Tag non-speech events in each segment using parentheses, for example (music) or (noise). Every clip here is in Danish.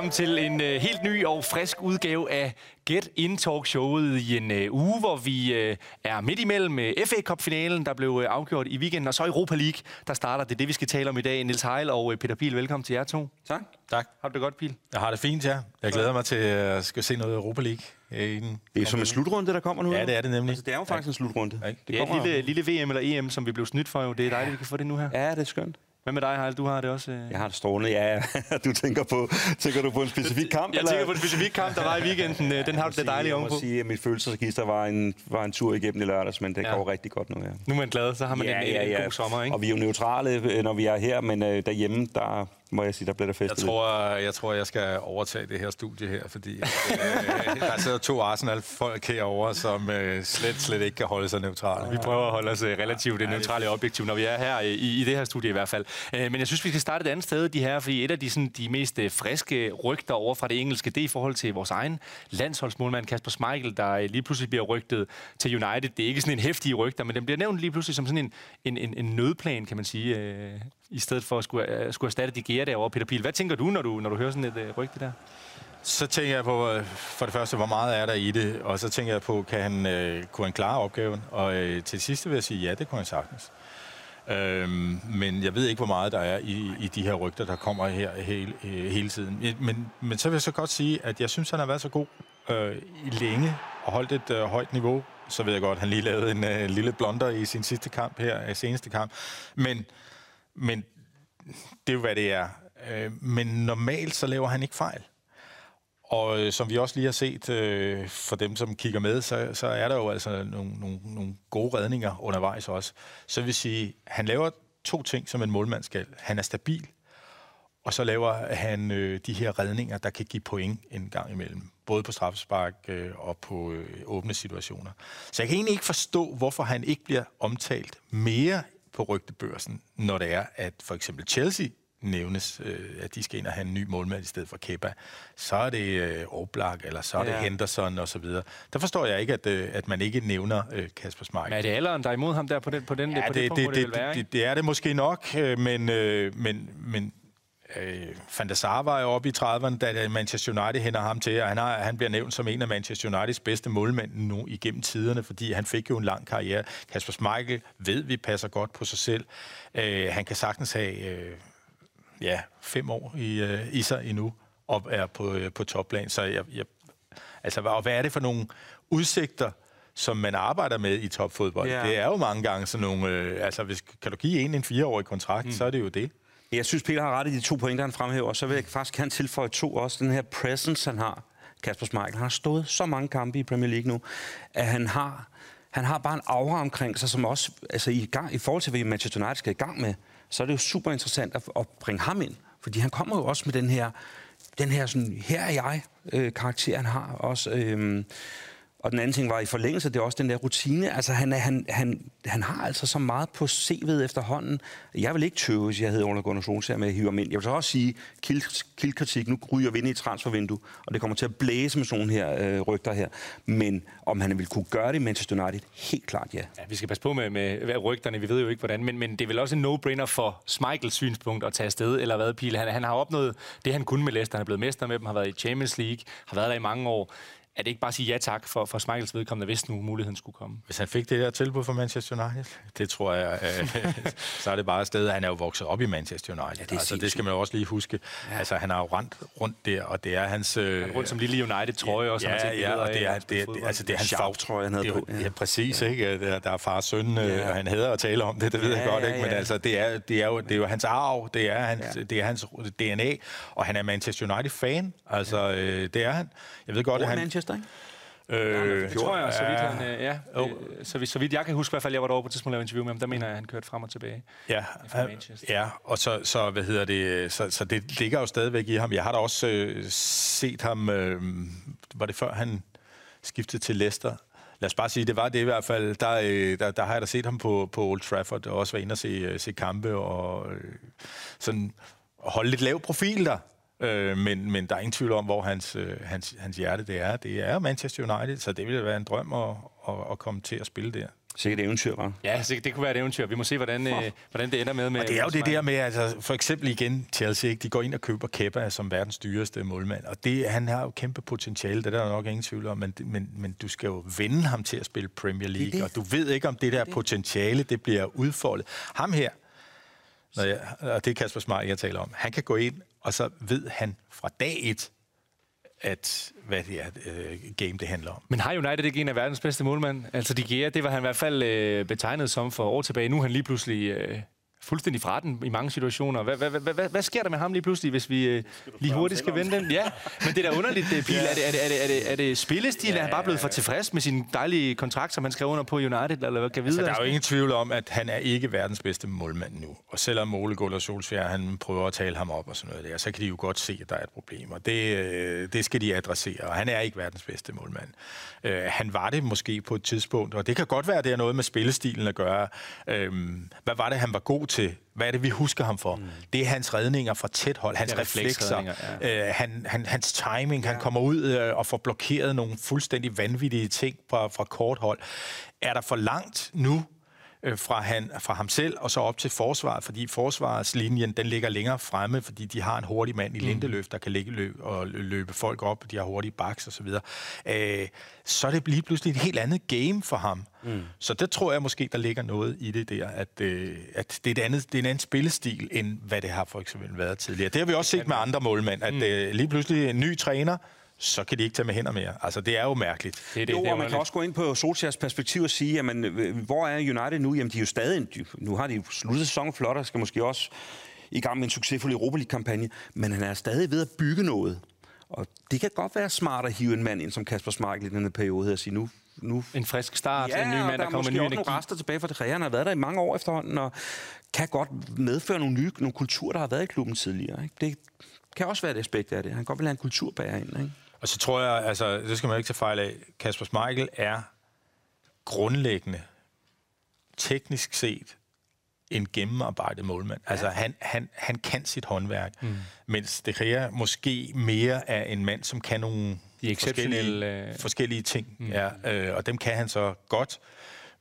Velkommen til en uh, helt ny og frisk udgave af Get In Talk showet i en uh, uge, hvor vi uh, er midt imellem uh, FA Cup-finalen, der blev uh, afgjort i weekenden, og så Europa League, der starter. Det er det, vi skal tale om i dag. Niels Heil og uh, Peter Pil, velkommen til jer to. Tak. Tak. Har du det godt, Pil? Jeg har det fint, ja. Jeg glæder mig til at skal se noget Europa League. øh, Det er som en slutrunde, der kommer nu. Ja, det er det nemlig. Altså, det er jo faktisk en slutrunde. Ja, Det Det er et lille, lille VM eller EM, som vi blev snydt for jo. Det er dejligt, vi kan få det nu her. Ja, det er skønt. Hvad med dig, Heil? Du har det også... Uh... Jeg har det strålende. Ja, ja. (laughs) du tænker på, tænker du på en specifik kamp? Jeg tænker på den specifikke kamp, der var i weekenden. Øh, Den har du det dejligt Jeg ovenpå. må sige, at mit følelsesregister var en, var en tur igennem i lørdags, men det Ja. ja. går rigtig godt nu, ja. Nu er man glad, så har man en, en, en god sommer, ikke? Og vi er jo neutrale, øh, når vi er her, men øh, derhjemme, der må jeg sige, der bliver der Jeg festet. tror, jeg tror, jeg skal overtage det her studie her, fordi øh, (laughs) der sidder to Arsenal-folk herovre, som øh, slet, slet ikke kan holde sig neutrale. Vi prøver at holde os øh, relativt ja, neutrale og objektive, når vi er her øh, i, i det her studie i hvert fald. Øh, Men jeg synes, vi skal starte et andet sted, de her, fordi et af de, sådan, de mest øh, friske rygter over fra det engelske, det er i forhold til vores egen landsholdsmålmand Kasper Schmeichel, der øh, lige pludselig bliver rygtet til United. Det er ikke sådan en hæftig rygter, men den bliver nævnt lige pludselig som sådan en, en, en, en nødplan, kan man sige, øh, i stedet for at skulle, uh, skulle erstatte De Gea derovre. Peter Pil, hvad tænker du, når du, når du hører sådan et uh, rygte der? Så tænker jeg på, øh, for det første, hvor meget er der i det, og så tænker jeg på, kan han, øh, kunne han klare opgaven? Og øh, til sidst vil jeg sige, ja, det kunne han sagtens. Øhm, men jeg ved ikke, hvor meget der er i, i de her rygter, der kommer her hele, hele tiden. Men, men så vil jeg så godt sige, at jeg synes, han har været så god øh, i længe og holdt et øh, højt niveau. Så ved jeg godt, at han lige lavede en øh, lille blunder i sin sidste kamp her, øh, seneste kamp. Men, men det er jo, hvad det er. Øh, men normalt så laver han ikke fejl. Og øh, som vi også lige har set øh, for dem, som kigger med, så, så er der jo altså nogle, nogle, nogle gode redninger undervejs også. Så vil sige, han laver to ting, som en målmand skal. Han er stabil, og så laver han øh, de her redninger, der kan give point en gang imellem. Både på straffespark øh, og på øh, åbne situationer. Så jeg kan egentlig ikke forstå, hvorfor han ikke bliver omtalt mere på rygtebørsen, når det er, at for eksempel Chelsea nævnes, øh, at de skal ind og have en ny målmand i stedet for Kepa. Så er det øh, Oblak, eller så er det Ja. Henderson og så videre. Der forstår jeg ikke, at, øh, at man ikke nævner øh, Kasper Schmeichel. Men er det alderen, der er imod ham der på den, på den, Ja, på det, punkt, det, det, vil være, det, ikke? det, det er det måske nok, øh, men, øh, men, men øh, Van der Sar var jo oppe i 30'erne, da Manchester United hænder ham til, og han, har, han bliver nævnt som en af Manchester Uniteds bedste målmænd nu igennem tiderne, fordi han fik jo en lang karriere. Kasper Schmeichel ved, vi passer godt på sig selv. Øh, han kan sagtens have øh, ja, fem år i, øh, i sig endnu, og er på, øh, på topplan. Så jeg, jeg, altså, og hvad er det for nogle udsigter, som man arbejder med i topfodbold? Ja. Det er jo mange gange sådan nogle... Øh, altså, hvis, kan du give en en fireårig kontrakt, mm. så er det jo det. Jeg synes, Peter har ret i de to pointer, han fremhæver, og så vil jeg faktisk gerne tilføje to også. Den her presence, han har, Kasper Schmeichel, han har stået så mange kampe i Premier League nu, at han har, han har bare en aura omkring sig, som også, altså i, gang, i forhold til, hvad Manchester United skal i gang med, så er det jo super interessant at, at bringe ham ind. Fordi han kommer jo også med den her, den her sådan, her er jeg, øh, karakter, han har også. Øh, og den anden ting var i forlængelse, det er også den der rutine. Altså, han, er, han, han, han har altså så meget på CV'et efterhånden. Jeg vil ikke tøve, hvis jeg hedder Under Gunnar Solskjaer med at hive ham ind. Jeg vil så også sige, kild, kildkritik, nu ryger vi ind i et transfervindue, og det kommer til at blæse med sådan nogle her øh, rygter her. Men om han vil kunne gøre det i Manchester United, helt klart ja. Ja, vi skal passe på med, med rygterne, vi ved jo ikke hvordan, men, men det er vel også en no-brainer for Schmeichels synspunkt at tage afsted, eller hvad, Pil? Han, han har opnået det, han kunne med Leicester. Han er blevet mester med dem, har været i Champions League, har været der i mange år. Er det ikke bare at sige ja tak for, for Schmeichels vedkommende, hvis nu muligheden skulle komme? Hvis han fik det her tilbud fra Manchester United, det tror jeg, øh, så er det bare et sted. Han er jo vokset op i Manchester United. Ja, det er altså, det skal man jo også lige huske. Ja. Altså, han har jo rendt rundt der, og det er hans... Øh, Han rundt som lille United-trøje også. Ja, tager ja, og det er, og det er, altså, det er hans Sharp-trøje, han havde det er på, ja. Ja, præcis, ikke? Der, der er far og søn, øh, Ja. og han hedder at tale om det, det ved Ja, jeg godt, ja, ikke? Men ja. altså, det er, det, er jo, det er jo hans arv, det er hans, ja. det er hans DNA, og han er Manchester United-fan. Altså, øh, det er han. Jeg ved godt, at er han... Manchester, ikke? Øh, det tror jeg, så vidt, han, øh, ja, øh, så, vidt, så vidt jeg kan huske, i hvert fald, jeg var derovre på et tidspunkt og interview med ham, der mener jeg, at han kørte frem og tilbage. Ja, ja og så, så, hvad hedder det, så, så det ligger jo stadigvæk i ham. Jeg har da også øh, set ham, øh, var det før han skiftede til Leicester, lad os bare sige, det var det i hvert fald. Der, øh, der, der har jeg da set ham på, på Old Trafford, og også været inde og se, øh, se kampe, og øh, sådan holde lidt lav profil der. Øh, men, men der er ingen tvivl om, hvor hans, øh, hans, hans hjerte det er. Det er Manchester United, så det ville være en drøm at, at, at komme til at spille der. Sikkert et eventyr, var. Ja, sikkert, det kunne være et eventyr. Vi må se, hvordan, øh, hvordan det ender med. med og det er jo det der med, altså, for eksempel igen Chelsea, ikke? de går ind og køber Kepa som verdens dyreste målmand, og det, han har jo kæmpe potentiale, det er der nok ingen tvivl om, men, men, men du skal jo vende ham til at spille Premier League, det det. og du ved ikke, om det der det. potentiale, det bliver udfoldet. Ham her, når jeg, og det er Kasper Smart, jeg taler om, han kan gå ind, og så ved han fra dag et, at hvad det er, øh, game det handler om. Men har United ikke en af verdens bedste målmænd? Altså De Gea, det var han i hvert fald øh, betegnet som for år tilbage. Nu er han lige pludselig øh, fuldstændig fra den i mange situationer. Hvad, hvad, hvad, hvad, hvad sker der med ham lige pludselig, hvis vi øh, lige hurtigt skal vende den? Ja, men det er da underligt, det, Pil. Er det, er det, er det, er det, er det spillestil? Ja, er han bare blevet for tilfreds med sin dejlige kontrakt, som han skrev under på United? Eller hvad kan altså, der er jo ingen tvivl om, at han er ikke verdens bedste målmand nu. Og selvom Ole Guller Solskjaer, han prøver at tale ham op og sådan noget der, så kan de jo godt se, at der er et problem. Og det, øh, det skal de adressere. Og han er ikke verdens bedste målmand. Øh, han var det måske på et tidspunkt, og det kan godt være, at det har noget med spillestilen at gøre. Øh, hvad var det, han var god til? Hvad er det, vi husker ham for? Mm. Det er hans redninger fra tæt hold, hans reflekser, ja. øh, han, han, hans timing. Ja. Han kommer ud øh, og får blokeret nogle fuldstændig vanvittige ting fra, fra kort hold. Er der for langt nu øh, fra, han, fra ham selv og så op til forsvaret, fordi forsvarslinjen den ligger længere fremme, fordi de har en hurtig mand i mm. Lindeløf, der kan ligge løb og løbe folk op, de har hurtige baks og så videre. Øh, så er det lige pludselig et helt andet game for ham. Mm. Så der tror jeg måske, der ligger noget i det der, at, øh, at det, er et andet, det er en anden spillestil, end hvad det har for eksempel været tidligere. Det har vi også set med andre målmænd, at mm. øh, lige pludselig en ny træner, så kan de ikke tage med hænder mere. Altså, det er jo mærkeligt. Det, det, jo, det, og man kan også gå ind på Solskjaers perspektiv og sige, jamen, øh, hvor er United nu? Jamen, de er jo stadig... Nu har de jo sluttet sæsonen flot, og skal måske også i gang med en succesfuld Europa League-kampagne, men han er stadig ved at bygge noget. Og det kan godt være smart at hive en mand ind som Kasper Schmeichel i denne periode og sige, nu, nu... En frisk start, ja, en ny mand, der, der kommer med ny energi. nogle rester tilbage fra det. Han har været der i mange år efterhånden, og kan godt medføre nogle nye nogle kulturer, der har været i klubben tidligere. Ikke? Det kan også være et aspekt af det. Han kan godt vil have en kulturbærer ind. Ikke? Og så tror jeg, altså, det skal man ikke tage fejl af, Kasper Schmeichel er grundlæggende, teknisk set, en gennemarbejdet målmand. Ja. Altså, han, han, han kan sit håndværk, mm. mens det kræver måske mere af en mand, som kan nogle De forskellige, øh... forskellige ting. Mm. Ja, øh, og dem kan han så godt,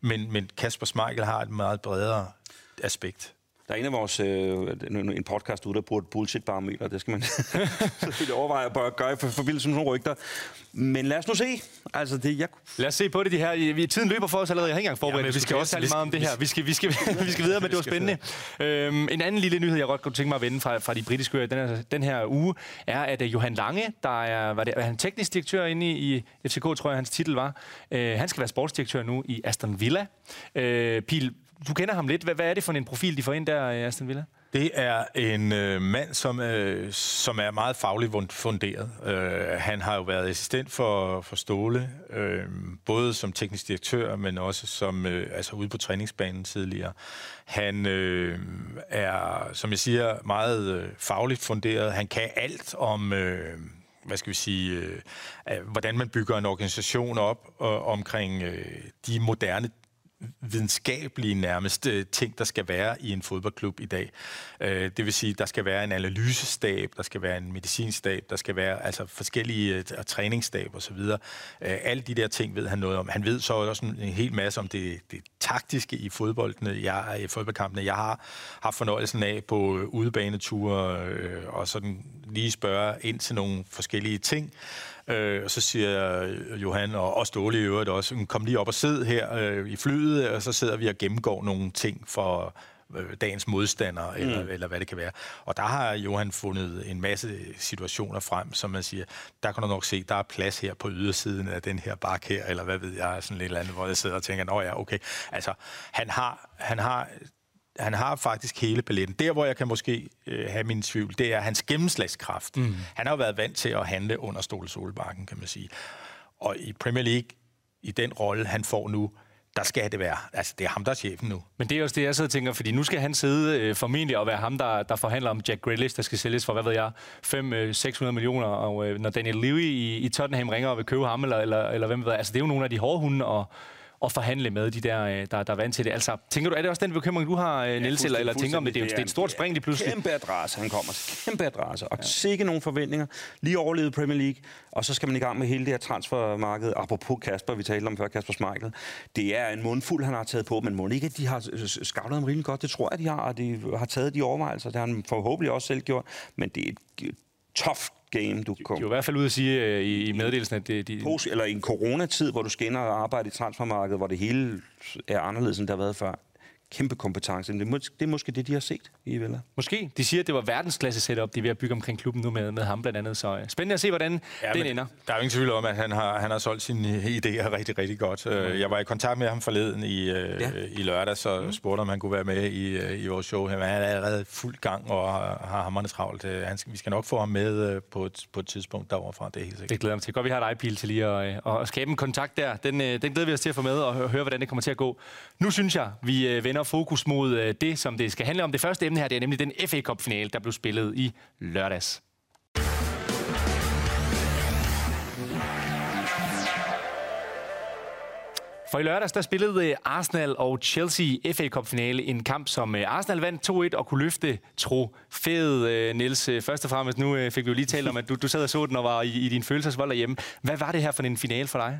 men, men Kasper Schmeichel har et meget bredere aspekt. Der er en af vores, øh, en podcast ude, der bruger et bullshit-barometer. Det skal man (laughs) selvfølgelig overveje at gøre i forbindelse med nogle rygter. Men lad os nu se. Altså, det, jeg... Lad os se på det, de her. Vi, tiden løber for os allerede. Jeg har ikke engang forberedt, ja, vi skal også tale meget om det her. Vi skal, vi skal, (laughs) vi skal videre, men det var spændende. Øhm, en anden lille nyhed, jeg godt kunne tænke mig at vende fra, fra de britiske øer den her, den her uge, er, at uh, Johan Lange, der er, var det, er han teknisk direktør inde i, i FCK, tror jeg, hans titel var. Uh, han skal være sportsdirektør nu i Aston Villa. Uh, Pil, du kender ham lidt. Hvad, hvad er det for en profil, de får ind der øh, Aston Villa? Det er en øh, mand, som, øh, som er meget fagligt funderet. Øh, han har jo været assistent for, for Ståle, øh, både som teknisk direktør, men også som øh, altså ude på træningsbanen tidligere. Han øh, er, som jeg siger, meget øh, fagligt funderet. Han kan alt om... Øh, hvad skal vi sige, øh, hvordan man bygger en organisation op og, omkring øh, de moderne videnskabelige nærmest øh, ting, der skal være i en fodboldklub i dag. Øh, det vil sige, der skal være en analysestab, der skal være en medicinstab, der skal være altså forskellige øh, træningsstab osv. Alle de der ting ved han noget om. Han ved så også en, hel masse om det, det taktiske i fodboldene, jeg, i fodboldkampene. Jeg har haft fornøjelsen af på udebaneture og sådan lige spørge ind til nogle forskellige ting. Øh, og så siger Johan, og også Ståle i øvrigt også, kom lige op og sid her øh, i flyet, og så sidder vi og gennemgår nogle ting for øh, dagens modstander, mm. eller, eller hvad det kan være. Og der har Johan fundet en masse situationer frem, som man siger, der kan du nok se, der er plads her på ydersiden af den her bak her, eller hvad ved jeg, sådan lidt eller andet, hvor jeg sidder og tænker, nå ja, okay. Altså, han har, han har han har faktisk hele paletten. Der, hvor jeg kan måske øh, have min tvivl, det er hans gennemslagskraft. Mm. Han har jo været vant til at handle under Ståle Solbakken, kan man sige. Og i Premier League, i den rolle, han får nu, der skal det være. Altså, det er ham, der er chefen nu. Men det er også det, jeg sidder og tænker, fordi nu skal han sidde øh, formentlig og være ham, der, der forhandler om Jack Grealish, der skal sælges for, hvad ved jeg, 500-600 øh, millioner. Og øh, når Daniel Levy i, i Tottenham ringer og vil købe ham, eller, eller, eller hvem ved altså det er jo nogle af de hårde hunde, og at forhandle med de der, øh, der, der er vant til det. Altså, tænker du, er det også den bekymring, du har, ja, Niels, eller, eller tænker om det? Det er, det er et stort spring lige pludselig. Kæmpe adresse, han kommer. Kæmpe adresse. Og ja. sikke nogle forventninger. Lige overlevet Premier League. Og så skal man i gang med hele det her transfermarked. Apropos Kasper, vi talte om før, Kasper Schmeichel. Det er en mundfuld, han har taget på, men må ikke, at de har scoutet ham rimelig godt. Det tror jeg, de har, og de har taget de overvejelser. Det har han forhåbentlig også selv gjort. Men det er et tough game, du kommer. De er i hvert fald ude at sige uh, i, i meddelelsen, at det... De... Eller i en coronatid, hvor du skal ind og arbejde i transfermarkedet, hvor det hele er anderledes, end det har været før kæmpe kompetence. Det er, måske, det er måske det, de har set i Villa. Måske. De siger, at det var verdensklasse setup, de er ved at bygge omkring klubben nu med, med ham blandt andet. Så uh, spændende at se, hvordan ja, den ender. Der er jo ingen tvivl om, at han har, han har solgt sine idéer rigtig, rigtig godt. Mm. Jeg var i kontakt med ham forleden i, ja. i lørdag, så mm. spurgte om han kunne være med i, i vores show. Han er allerede fuld gang og har, har hammerne travlt. Han skal, vi skal nok få ham med på et, på et tidspunkt deroverfra, det er helt sikkert. Det glæder mig til. Godt, vi har dig, Pil, til lige at, at skabe en kontakt der. Den, den glæder vi os til at få med og høre, hvordan det kommer til at gå. Nu synes jeg, vi vender fokus mod øh, det, som det skal handle om. Det første emne her, det er nemlig den FA Cup-finale, der blev spillet i lørdags. For i lørdags, der spillede øh, Arsenal og Chelsea FA Cup-finale. En kamp, som øh, Arsenal vandt 2-1 og kunne løfte trofæet. Øh, Niels, først og fremmest, nu fik vi jo lige talt om, at du, du sad og så den og var i, i din følelsesvold derhjemme. Hvad var det her for en finale for dig?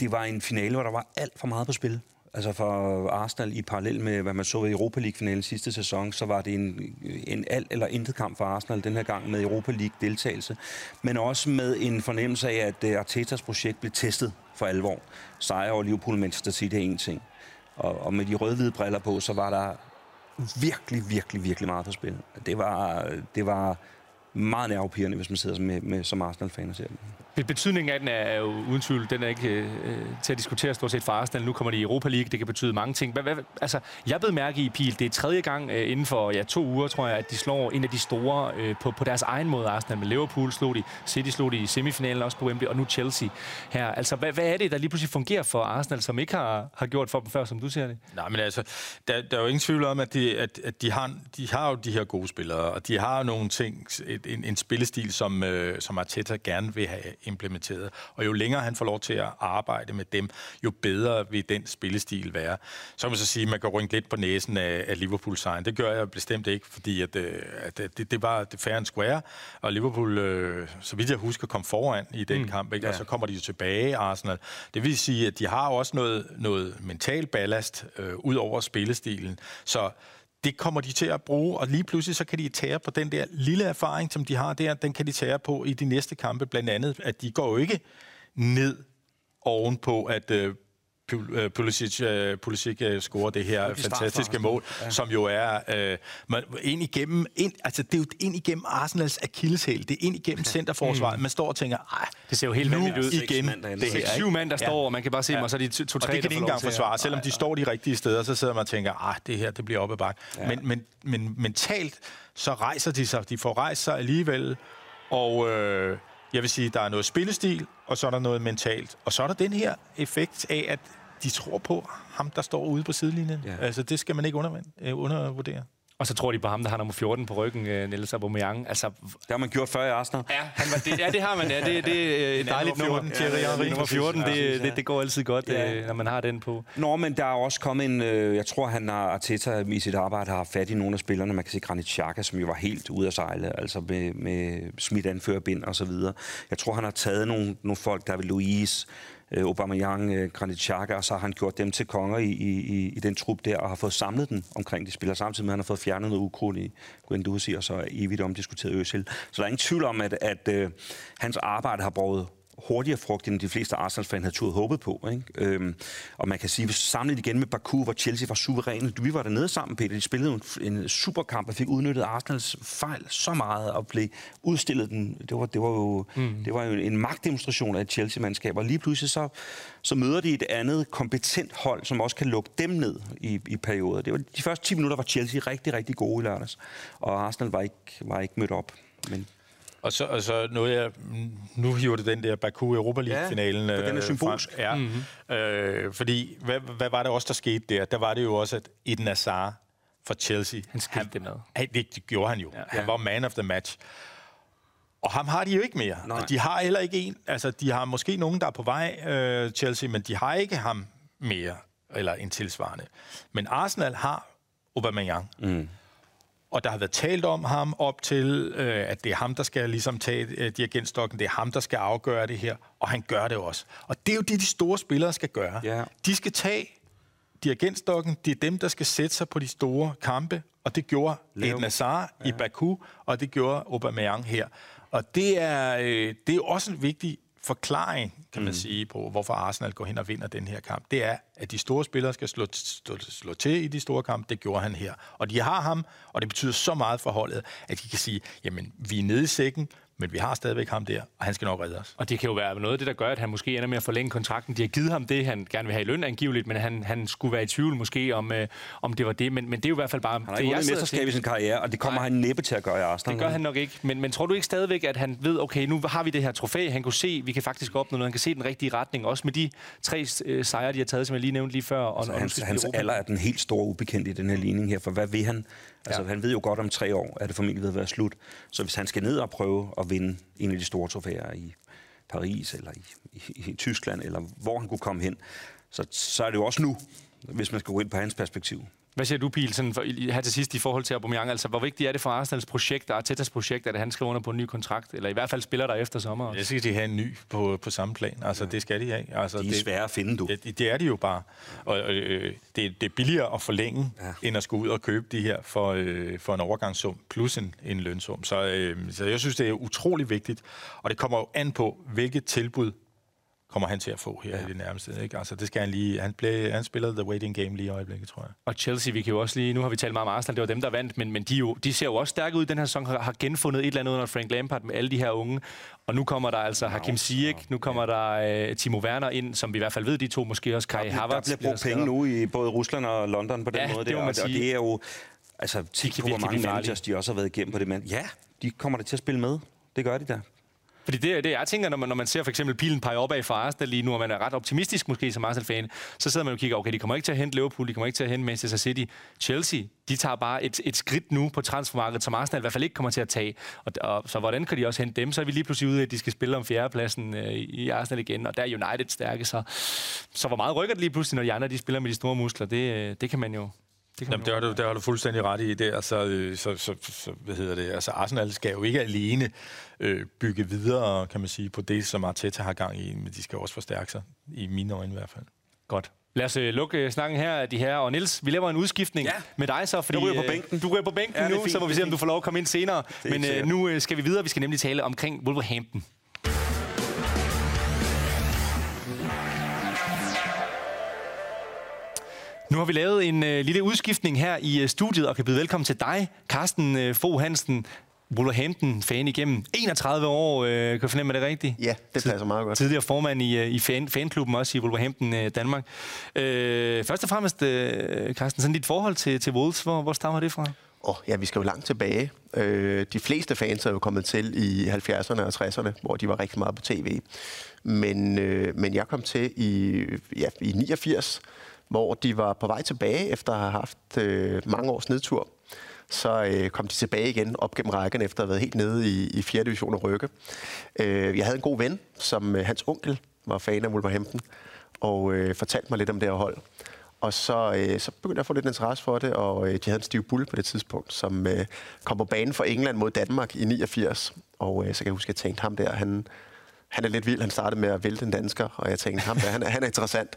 Det var en finale, hvor der var alt for meget på spil. Altså for Arsenal i parallel med, hvad man så i Europa League-finalen sidste sæson, så var det en, en alt eller intet kamp for Arsenal den her gang med Europa League-deltagelse. Men også med en fornemmelse af, at øh, Artetas projekt blev testet for alvor. Sejr over Liverpool Manchester City er en ting. Og, og med de rød-hvide briller på, så var der virkelig, virkelig, virkelig meget på spil. Det var, det var meget nervepirrende, hvis man sidder med, med, som Arsenal-fan og ser det. Betydningen af den er jo uden tvivl, den er ikke øh, til at diskutere stort set for Arsenal. Nu kommer de i Europa League, det kan betyde mange ting. Hvad, hvad, altså, jeg ved mærke i Pil, det er tredje gang øh, inden for ja, to uger, tror jeg, at de slår en af de store øh, på, på deres egen måde. Arsenal med Liverpool slog de, City slog de i semifinalen også på Wembley, og nu Chelsea her. Altså, hvad, hvad er det, der lige pludselig fungerer for Arsenal, som ikke har, har gjort for dem før, som du ser det? Nej, men altså, der, der er jo ingen tvivl om, at, de, at, at de, har, de har jo de her gode spillere, og de har nogle ting, et, en, en spillestil, som, øh, som Arteta gerne vil have implementeret. Og jo længere han får lov til at arbejde med dem, jo bedre vil den spillestil være. Så kan man så sige, at man kan rynke lidt på næsen af, af liverpool sign Det gør jeg bestemt ikke, fordi at, øh, at det, det var det fair and square, og Liverpool, øh, så vidt jeg husker, kom foran i den mm, kamp, ikke? Ja. og så kommer de jo tilbage, Arsenal. Det vil sige, at de har også noget, noget mental ballast øh, ud over spillestilen. Så det kommer de til at bruge, og lige pludselig så kan de tære på den der lille erfaring, som de har der, den kan de tære på i de næste kampe, blandt andet, at de går jo ikke ned ovenpå, at øh, Øh, Pulisic, uh, Pulisic uh, scorer det her fantastiske mål, ja. som jo er uh, man, ind igennem, ind, altså det er jo ind igennem Arsenals akilleshæl, det er ind igennem centerforsvaret. Mm. Man står og tænker, det ser jo helt nu ud. igen. Det er syv mand, der ja. står, og man kan bare se ja. og så er de to, to Og det kan de ikke engang forsvare, selvom de står de rigtige steder, så sidder man og tænker, ah, det her, det bliver op ad bakke. Ja. Men, men, men mentalt, så rejser de sig, de får rejst sig alligevel, og... Øh, jeg vil sige, der er noget spillestil, og så er der noget mentalt. Og så er der den her effekt af, at de tror på ham, der står ude på sidelinjen. Ja. Altså, det skal man ikke øh, undervurdere. Og så tror de på ham, der har nummer 14 på ryggen, uh, Niels Aubameyang. Altså, det har man gjort før i Arsenal. Ja, han var, det, ja det har man. Ja, det, det er et dejligt nummer. 14, ja, ja, nummer 14, det, det, det går altid godt, ja. øh, når man har den på. Nå, men der er også kommet en... Øh, jeg tror, han har Arteta i sit arbejde har fat i nogle af spillerne. Man kan se Granit Xhaka, som jo var helt ude at sejle, altså med, med smidt anførerbind og så videre. Jeg tror, han har taget nogle, nogle folk, der vil Louise, øh, Aubameyang, øh, Granit Xhaka, og så har han gjort dem til konger i, i, i den trup der, og har fået samlet den omkring de spillere, samtidig med, at han har fået fjernet noget ukrudt i Guendouzi, og så evigt omdiskuteret Øsil. Så der er ingen tvivl om, at, at øh, hans arbejde har brugt hurtigere frugt, end de fleste Arsenal-fans havde turde håbet på. Ikke? Øhm, og man kan sige, samlet igen med Baku, hvor Chelsea var suveræne, vi var dernede sammen, Peter, de spillede en, en superkamp og fik udnyttet Arsenals fejl så meget og blev udstillet den. Det var, det var jo, mm. det var jo en magtdemonstration af et Chelsea-mandskab, og lige pludselig så, så møder de et andet kompetent hold, som også kan lukke dem ned i, i perioder. Det var, de første 10 minutter var Chelsea rigtig, rigtig gode i lørdags, og Arsenal var ikke, var ikke mødt op. Men Og så, og så noget, jeg, nu hiver det den der Baku Europa League-finalen. Ja, for den er øh, symbolsk. frem. Ja, mm-hmm. øh, fordi, hvad, hvad var det også, der skete der? Der var det jo også, at Eden Hazard for Chelsea... Han skilte det med. Han, det, det gjorde han jo. Ja. Han var man of the match. Og ham har de jo ikke mere. Nej. Og de har heller ikke en... Altså, de har måske nogen, der er på vej, øh, Chelsea, men de har ikke ham mere, eller en tilsvarende. Men Arsenal har Aubameyang. Mm. Og der har været talt om ham op til, øh, at det er ham, der skal ligesom tage øh, dirigentstokken, det er ham, der skal afgøre det her, og han gør det også. Og det er jo det, de store spillere skal gøre. Ja. De skal tage dirigentstokken, det er dem, der skal sætte sig på de store kampe, og det gjorde Eden Hazard ja. i Baku, og det gjorde Aubameyang her. Og det er, øh, det er også en vigtig forklaring, kan man mm. sige, på hvorfor Arsenal går hen og vinder den her kamp. Det er, at de store spillere skal slå, slå, slå til i de store kampe. Det gjorde han her. Og de har ham, og det betyder så meget for holdet, at de kan sige, jamen, vi er nede i sækken, men vi har stadigvæk ham der, og han skal nok redde os. Og det kan jo være noget af det, der gør, at han måske ender med at forlænge kontrakten. De har givet ham det, han gerne vil have i løn angiveligt, men han, han skulle være i tvivl måske, om, øh, om det var det. Men, men det er jo i hvert fald bare... Han har det, ikke vundet mesterskab i sin karriere, og det kommer Nej. han næppe til at gøre i Arsenal. Det gør han nok ikke. Men, men tror du ikke stadigvæk, at han ved, okay, nu har vi det her trofæ, han kunne se, vi kan faktisk opnå noget, han kan se den rigtige retning, også med de tre øh, sejre, de har taget, som jeg lige nævnte lige før. Og, Så og nu hans, hans alder er den helt store ubekendt i den her ligning her, for hvad vil han? Altså, ja. han ved jo godt om tre år, at det formentlig vil være slut. Så hvis han skal ned og prøve at vinde en af de store trofæer i Paris, eller i, i, i Tyskland, eller hvor han kunne komme hen, så, så er det jo også nu, hvis man skal gå ind på hans perspektiv. Hvad siger du, Pil, sådan for, i- her til sidst i forhold til Aubameyang? Altså, hvor vigtigt er det for Arsenals projekt, Artetas projekt, at han skriver under på en ny kontrakt? Eller i hvert fald spiller der efter sommer? også? Jeg skal de have en ny på, på samme plan. Altså, det skal de have. Altså, De er det, svære at finde, du. Ja, det, det er de jo bare. Og øh, det, det er billigere at forlænge, Ja. ja. end at skulle ud og købe de her for, øh, for en overgangssum, plus en, en lønsum. Så, øh, så jeg synes, det er utrolig vigtigt. Og det kommer jo an på, hvilket tilbud kommer han til at få her ja. i det nærmeste. Ikke? Altså, det skal han lige... Han, blev, han spillede the waiting game lige i øjeblikket, tror jeg. Og Chelsea, vi kan jo også lige... Nu har vi talt meget om Arsenal, det var dem, der vandt, men, men de, jo, de ser jo også stærke ud i den her sæson, har, har genfundet et eller andet under Frank Lampard med alle de her unge. Og nu kommer der altså Hakim Ziyech, nu kommer der øh, Timo Werner ind, som vi i hvert fald ved, de to måske også Kai Der Havertz. bliver brugt penge nu i både Rusland og London på den Ja, måde. det der, man og, og det er jo... Altså, tænk kan på, hvor mange managers de også har været igennem på det. Men ja, de kommer da til at spille med. Det gør de da. Fordi det er det, jeg tænker, når man, når man ser for eksempel pilen pege opad for Arsenal lige nu, og man er ret optimistisk måske som Arsenal-fan, så sidder man og kigger, okay, de kommer ikke til at hente Liverpool, de kommer ikke til at hente Manchester City. Chelsea, de tager bare et, et skridt nu på transfermarkedet, som Arsenal i hvert fald ikke kommer til at tage. Og, og, så hvordan kan de også hente dem? Så er vi lige pludselig ude, at de skal spille om fjerdepladsen øh, i Arsenal igen, og der er United stærke, så, så hvor meget rykker det lige pludselig, når de andre de spiller med de store muskler? Det, øh, det kan man jo... Det kan Jamen, det har du, det har du fuldstændig ret i. Det, altså, øh, så, så, så, hvad hedder det? Altså, Arsenal skal jo ikke alene øh, bygge videre, kan man sige, på det, som Arteta har gang i, men de skal også forstærke sig, i mine øjne i hvert fald. Godt. Lad os øh, lukke øh, snakken her, de her. Og Niels, vi laver en udskiftning Ja. med dig så, fordi ryger på bænken. du ryger på bænken Ja, nu, fint, så må vi se, om du får lov at komme ind senere. er Men øh, nu øh, skal vi videre. Vi skal nemlig tale omkring Wolverhampton. Nu har vi lavet en øh, lille udskiftning her i øh, studiet, og kan byde velkommen til dig, Carsten øh, Fogh Hansen, Wolverhampton-fan igennem 31 år. Øh, kan jeg fornemme, er det rigtigt? Ja, det passer meget godt. Tidligere formand i, øh, i fan, fanklubben også i Wolverhampton øh, Danmark. Øh, først og fremmest, øh, Carsten, sådan dit forhold til, til Wolves, hvor, hvor stammer det fra? Oh, ja, vi skal jo langt tilbage. Øh, de fleste fans er jo kommet til i 70'erne og 60'erne, hvor de var rigtig meget på tv. Men, øh, men jeg kom til i, ja, i 89, hvor de var på vej tilbage efter at have haft øh, mange års nedtur. Så øh, kom de tilbage igen op gennem rækken efter at have været helt nede i, i 4. division og rykke. Øh, jeg havde en god ven, som øh, hans onkel var fan af Wolverhampton, og øh, fortalte mig lidt om det her hold. Og så, øh, så begyndte jeg at få lidt interesse for det, og øh, de havde en Steve Bull på det tidspunkt, som øh, kom på banen for England mod Danmark i 89. Og øh, så kan jeg huske, at jeg tænkte, ham der, han, han er lidt vild. Han startede med at vælte en dansker, og jeg tænkte, ham der, han, er- han er interessant.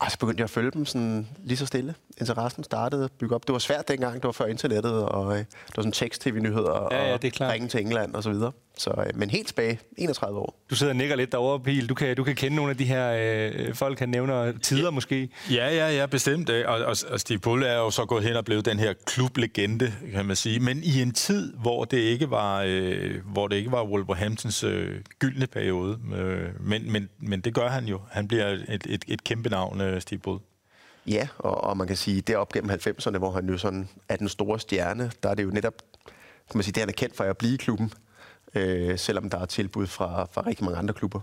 Og så begyndte jeg at følge dem sådan lige så stille. Interessen startede at bygge op. Det var svært dengang, det var før internettet, og øh, det var sådan tekst-tv-nyheder og Ja, ja, klart. ringe til England og så videre. Så, øh, men helt tilbage, 31 år. Du sidder og nikker lidt derovre, Pil. Du kan, du kan kende nogle af de her øh, folk, han nævner tider måske. Ja, ja, ja, bestemt. øh, Og, og, og Steve Bull er jo så gået hen og blevet den her klublegende, kan man sige. Men i en tid, hvor det ikke var, øh, hvor det ikke var Wolverhamptons øh, gyldne periode. Øh, men, men, men det gør han jo. Han bliver et, et, et kæmpe navn, øh, Steve Bull. Ja, og, og man kan sige, derop gennem 90'erne, hvor han jo sådan er den store stjerne, der er det jo netop, kan man sige, det han er kendt for at blive i klubben øh, selvom der er tilbud fra, fra rigtig mange andre klubber,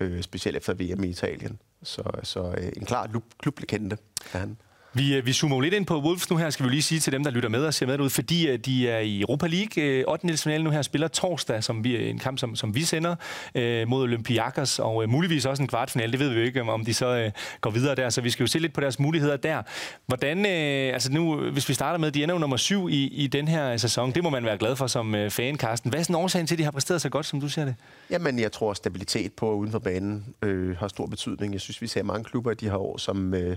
øh, specielt efter VM i Italien. Så, så øh, en klar klub, klublegende er han. Vi, øh, vi zoomer jo lidt ind på Wolves nu her, skal vi lige sige til dem, der lytter med og ser med ud, fordi øh, de er i Europa League. Øh, 8. finale nu her spiller torsdag, som vi, en kamp, som, som vi sender øh, mod Olympiakos, og øh, muligvis også en kvartfinale. Det ved vi jo ikke, om de så øh, går videre der, så vi skal jo se lidt på deres muligheder der. Hvordan, øh, altså nu, hvis vi starter med, de ender jo nummer syv i, i den her sæson. Det må man være glad for som øh, fan, Carsten. Hvad er sådan årsagen til, at de har præsteret så godt, som du ser det? Jamen, jeg tror, stabilitet på uden for banen øh, har stor betydning. Jeg synes, vi ser mange klubber i de her år, som... Øh,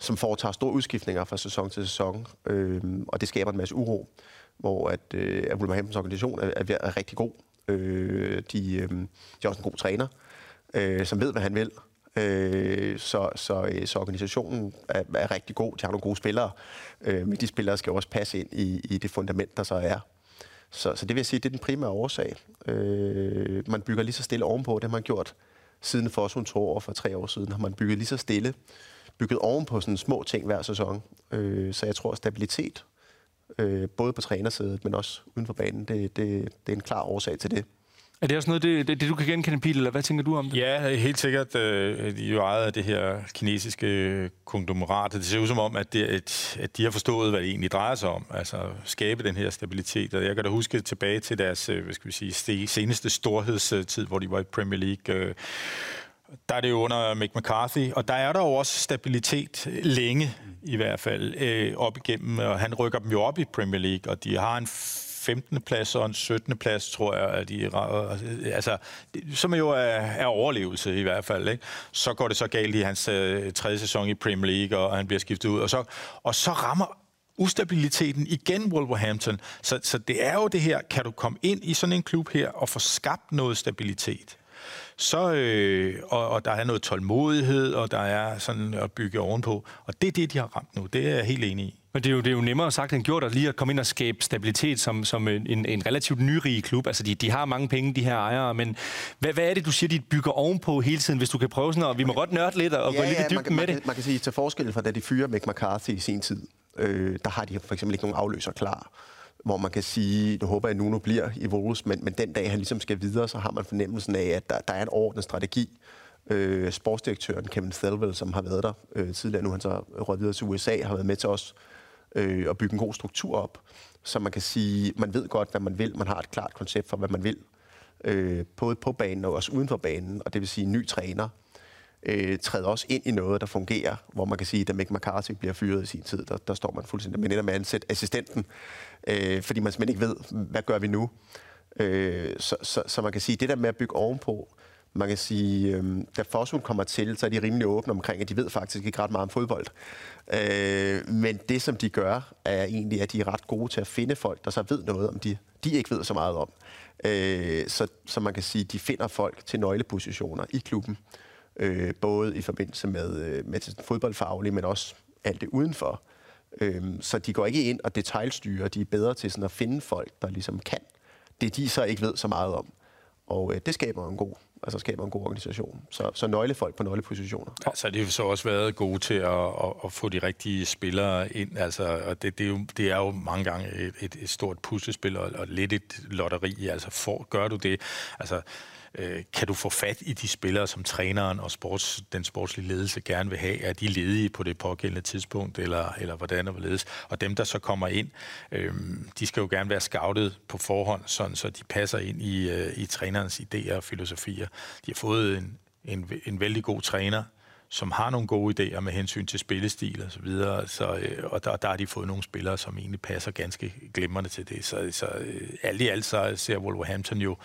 som foretager store udskiftninger fra sæson til sæson, øh, og det skaber en masse uro, hvor at, øh, at Wolverhamptons organisation er, er, er rigtig god. Øh, de, øh, de er også en god træner, øh, som ved, hvad han vil. Øh, så, så, øh, så organisationen er, er rigtig god. De har nogle gode spillere, øh, men de spillere skal også passe ind i, i det fundament, der så er. Så, så det vil jeg sige, det er den primære årsag. Øh, man bygger lige så stille ovenpå, det har man gjort siden Fossum to år for tre år siden, har man bygget lige så stille bygget oven på sådan små ting hver sæson. Øh, så jeg tror, stabilitet, øh, både på trænersædet, men også uden for banen, det, det, det er en klar årsag til det. Er det også noget, det, det, det du kan genkende, Pil, eller hvad tænker du om det? Ja, helt sikkert. Øh, de er jo ejet af det her kinesiske konglomerat. Det ser ud som om, at, det, at, at de har forstået, hvad det egentlig drejer sig om. Altså skabe den her stabilitet. Og jeg kan da huske tilbage til deres øh, hvad skal vi sige, seneste storhedstid, hvor de var i Premier League øh, der er det jo under Mick McCarthy, og der er der jo også stabilitet længe i hvert fald øh, op igennem, og han rykker dem jo op i Premier League, og de har en 15. plads og en 17. plads, tror jeg, at de, øh, altså, som jo er, er overlevelse i hvert fald. Ikke? Så går det så galt i hans øh, tredje sæson i Premier League, og han bliver skiftet ud, og så, og så rammer ustabiliteten igen Wolverhampton. Så, så det er jo det her, kan du komme ind i sådan en klub her og få skabt noget stabilitet? Så, øh, og, og der er noget tålmodighed, og der er sådan at bygge ovenpå. Og det er det, de har ramt nu. Det er jeg helt enig i. Men det er, jo, det er jo nemmere sagt end gjort at lige at komme ind og skabe stabilitet som, som en, en relativt nyrig klub. Altså, de, de har mange penge, de her ejere, men hvad, hvad er det, du siger, de bygger ovenpå hele tiden, hvis du kan prøve sådan, og vi må godt nørde lidt og ja, gå lidt ja, i dybden med man, det? Man kan sige, til forskel fra da de fyrer Mick McCarthy i sin tid, øh, der har de for eksempel ikke nogen afløser klar hvor man kan sige, nu håber jeg, at Nuno bliver i Wolves, men, men den dag, han ligesom skal videre, så har man fornemmelsen af, at der, der er en ordentlig strategi. Øh, sportsdirektøren Kevin Thelvel, som har været der øh, tidligere, nu han så råd videre til USA, har været med til os øh, at bygge en god struktur op, så man kan sige, man ved godt, hvad man vil, man har et klart koncept for, hvad man vil, øh, både på banen og også uden for banen, og det vil sige en ny træner, øh, træder også ind i noget, der fungerer, hvor man kan sige, at da Mick McCarthy bliver fyret i sin tid, der, der står man fuldstændig, men ender med at ansætte assistenten, øh, fordi man simpelthen ikke ved, hvad gør vi nu? Øh, så, så, så man kan sige, det der med at bygge ovenpå, man kan sige, øh, da Fossum kommer til, så er de rimelig åbne omkring, at de ved faktisk ikke ret meget om fodbold. Øh, men det, som de gør, er egentlig, at de er ret gode til at finde folk, der så ved noget om de, de ikke ved så meget om. Øh, så, så man kan sige, de finder folk til nøglepositioner i klubben, øh, både i forbindelse med, øh, med til fodboldfaglige, men også alt det udenfor. Øh, så de går ikke ind og detaljstyrer, de er bedre til sådan at finde folk, der ligesom kan det, de så ikke ved så meget om. Og øh, det skaber en god altså skaber en god organisation. Så, så nøglefolk på nøglepositioner. Ja, så har så også været gode til at, at, at få de rigtige spillere ind. Altså, og det, det, er jo, det er jo mange gange et, et, et stort puslespil og, og lidt et lotteri. Altså, for, gør du det? Altså, øh, kan du få fat i de spillere, som træneren og sports, den sportslige ledelse gerne vil have? Er de ledige på det pågældende tidspunkt, eller, eller hvordan og hvorledes? Og dem, der så kommer ind, øh, de skal jo gerne være scoutet på forhånd, sådan, så de passer ind i, øh, i trænerens idéer og filosofier. De har fået en, en, en vældig god træner, som har nogle gode idéer med hensyn til spillestil og så videre, så, øh, og der, der har de fået nogle spillere, som egentlig passer ganske glimrende til det. Så, så øh, alt i alt så ser Wolverhampton jo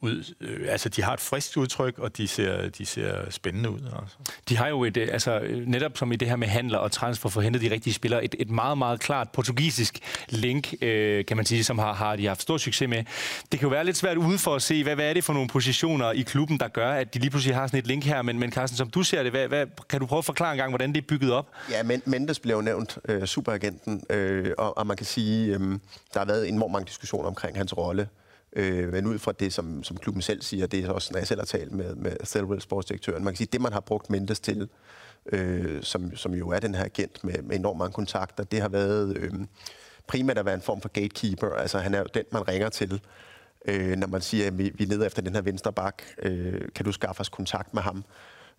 ud. Øh, altså, de har et frisk udtryk, og de ser, de ser spændende ud. Altså. De har jo et, øh, altså, netop som i det her med handler og transfer for at hente de rigtige spillere, et, et meget, meget klart portugisisk link, øh, kan man sige, som har, har de haft stor succes med. Det kan jo være lidt svært ude for at se, hvad, hvad er det for nogle positioner i klubben, der gør, at de lige pludselig har sådan et link her. Men, men Carsten, som du ser det, hvad, hvad, kan du prøve at forklare en gang, hvordan det er bygget op? Ja, men Mendes blev jo nævnt, øh, superagenten, øh, og, og man kan sige, øh, der har været enormt mange diskussioner omkring hans rolle Øh, men ud fra det, som, som klubben selv siger, det er også, når jeg selv har talt med, med Thelwell, sportsdirektøren, man kan sige, det, man har brugt Mendes til, øh, som, som jo er den her agent med, med enormt mange kontakter, det har været øh, primært at være en form for gatekeeper. Altså, han er jo den, man ringer til, Øh, når man siger, at vi, vi leder efter den her venstre bak, øh, kan du skaffe os kontakt med ham?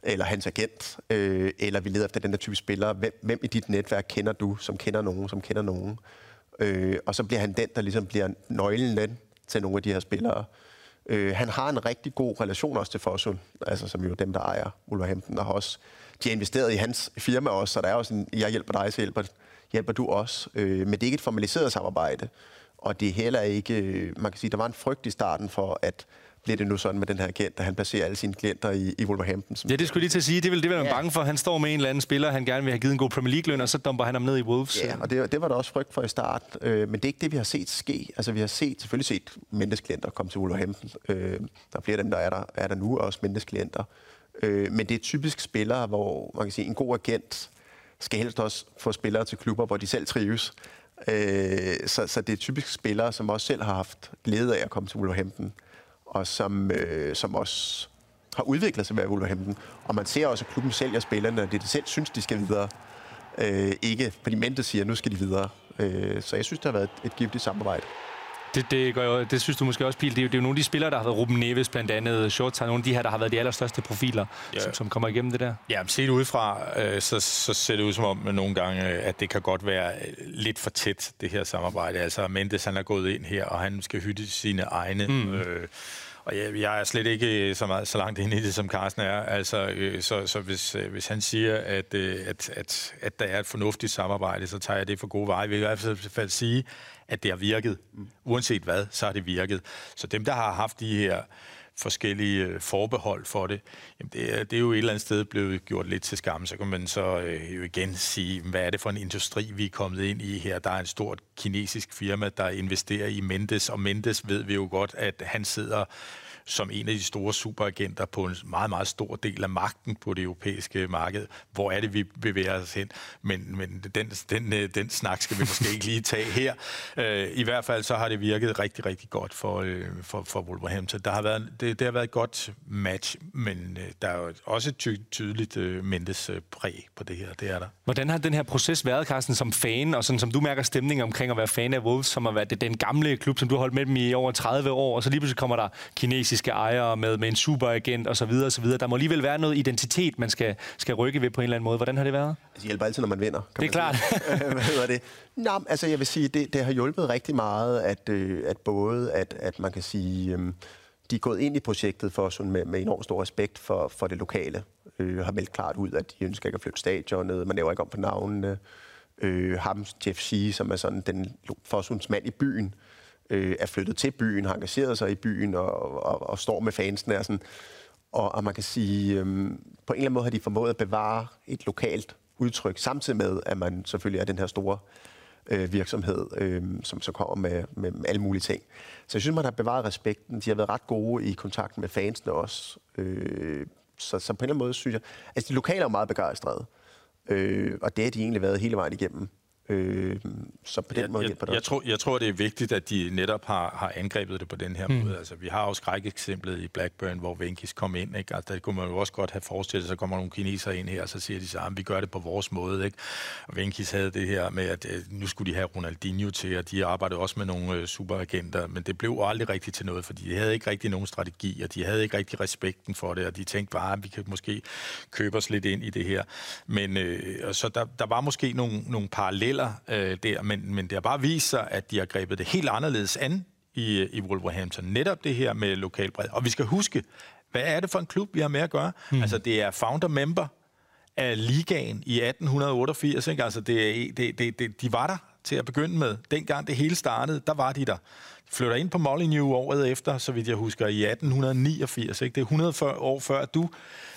Eller hans agent? Øh, eller vi leder efter den der type spillere. Hvem, hvem i dit netværk kender du, som kender nogen, som kender nogen? Øh, og så bliver han den, der ligesom bliver nøglen den til nogle af de her spillere. Øh, han har en rigtig god relation også til Fossum, altså som jo dem, der ejer Wolverhampton, og har også, de har investeret i hans firma også, så der er også en, jeg hjælper dig, så hjælper, hjælper du også. Øh, men det er ikke et formaliseret samarbejde, og det er heller ikke, øh, man kan sige, der var en frygt i starten for, at bliver det nu sådan med den her agent, at han placerer alle sine klienter i, i Wolverhampton. Som Ja, det skulle jeg lige til at sige. Det vil det vil man Ja. bange for. Han står med en eller anden spiller, han gerne vil have givet en god Premier League-løn, og så dumper han ham ned i Wolves. Ja, og det, det var der også frygt for i start. Øh, men det er ikke det, vi har set ske. Altså, vi har set, selvfølgelig set Mendes klienter komme til Wolverhampton. Øh, der er flere af dem, der er der, er der nu, også Mendes klienter. Øh, men det er typisk spillere, hvor man kan sige, en god agent skal helst også få spillere til klubber, hvor de selv trives. Øh, så, så det er typisk spillere, som også selv har haft glæde af at komme til Wolverhampton, og som, øh, som også har udviklet sig ved Wolverhampton. Og man ser også, at klubben sælger spillerne, og det de selv synes, de skal videre. Øh, ikke fordi Mente siger, at nu skal de videre. Øh, så jeg synes, det har været et, et giftigt samarbejde. Det, det, gør jo, det synes du måske også, Pil. Det er, jo, det er jo nogle af de spillere, der har været Ruben Neves blandt andet. Shorts nogle af de her, der har været de allerstørste profiler, Ja. som, som kommer igennem det der. Ja, set udefra, øh, så, så ser det ud som om nogle gange, øh, at det kan godt være øh, lidt for tæt, det her samarbejde. Altså, Mendes, han er gået ind her, og han skal hytte sine egne. Mm. Øh, og jeg, jeg er slet ikke så, meget, så langt inde i det, som Carsten er. Altså, øh, så, så hvis, øh, hvis han siger, at, øh, at, at, at der er et fornuftigt samarbejde, så tager jeg det for gode veje. Jeg vil i hvert fald sige, at det har virket. Uanset hvad, så har det virket. Så dem, der har haft de her forskellige øh, forbehold for det, jamen det, er, det er jo et eller andet sted blevet gjort lidt til skam. Så kan man så øh, jo igen sige, hvad er det for en industri, vi er kommet ind i her? Der er en stort kinesisk firma, der investerer i Mendes, og Mendes ved vi jo godt, at han sidder som en af de store superagenter på en meget, meget stor del af magten på det europæiske marked. Hvor er det, vi bevæger os hen? Men, men den, den, øh, den snak skal vi måske ikke lige tage her. (laughs) Øh, I hvert fald så har det virket rigtig, rigtig godt for, øh, for, for Wolverhampton. Der har været, det, det har været et godt match, men der er jo også et ty- tydeligt Mendes præg på det her. Det er der. Hvordan har den her proces været, Carsten, som fan, og sådan som du mærker stemningen omkring at være fan af Wolves, som har været det- den gamle klub, som du har holdt med dem i over 30 år, og så lige pludselig kommer der kinesiske ejere med, med en superagent osv. osv. Der må alligevel være noget identitet, man skal, skal rykke ved på en eller anden måde. Hvordan har det været? Altså, det hjælper altid, når man vinder. Kan Det er sige. (laughs) Hvad hedder det? Nå, altså, jeg vil sige, det, det har hjulpet rigtig meget, at, øh, at både, at, at man kan sige, øh, de er gået ind i projektet for sådan med, med enormt stor respekt for, for det lokale. Øh, har meldt klart ud, at de ønsker ikke at flytte stadionet, man laver ikke om på navnene. Øh, ham, Jeff Shee, som er sådan den Fosuns mand i byen, øh, er flyttet til byen, har engageret sig i byen og, og, og står med fansene og sådan. Og, og man kan sige, øh, på en eller anden måde har de formået at bevare et lokalt udtryk, samtidig med, at man selvfølgelig er den her store øh, virksomhed, øh, som så kommer med, med, med alle mulige ting. Så jeg synes, man har bevaret respekten. De har været ret gode i kontakten med fansene også. Øh, så, så på en eller anden måde synes jeg... Altså, de lokale er jo meget begejstrede. Øh, og det har de egentlig været hele vejen igennem. Øh, så på den jeg, måde jeg, hjælper det jeg, tror, jeg tror, det er vigtigt, at de netop har, har angrebet det på den her mm. måde. Altså, vi har jo skrækeksemplet i Blackburn, hvor Venkis kom ind. Ikke? Altså, der kunne man jo også godt have forestillet sig, så kommer nogle kinesere ind her, og så siger de så, at vi gør det på vores måde. Ikke? Og Venkis havde det her med, at øh, nu skulle de have Ronaldinho til, og de arbejdede også med nogle øh, superagenter, men det blev aldrig rigtigt til noget, fordi de havde ikke rigtig nogen strategi, og de havde ikke rigtig respekten for det, og de tænkte bare, at vi kan måske købe os lidt ind i det her. Men øh, og så der, der var måske nogle, nogle paralleller øh, der, men, men det har bare vist sig, at de har grebet det helt anderledes an i, i Wolverhampton. Netop det her med lokalbred. Og vi skal huske, hvad er det for en klub, vi har med at gøre? Mm. Altså, det er founder-member af ligaen i 1888. Ikke? Altså, det, det, det, det, de var der til at begynde med. Dengang det hele startede, der var de der. De flytter ind på Molyneux året efter, så vidt jeg husker, i 1889. Ikke? Det er 140 år før du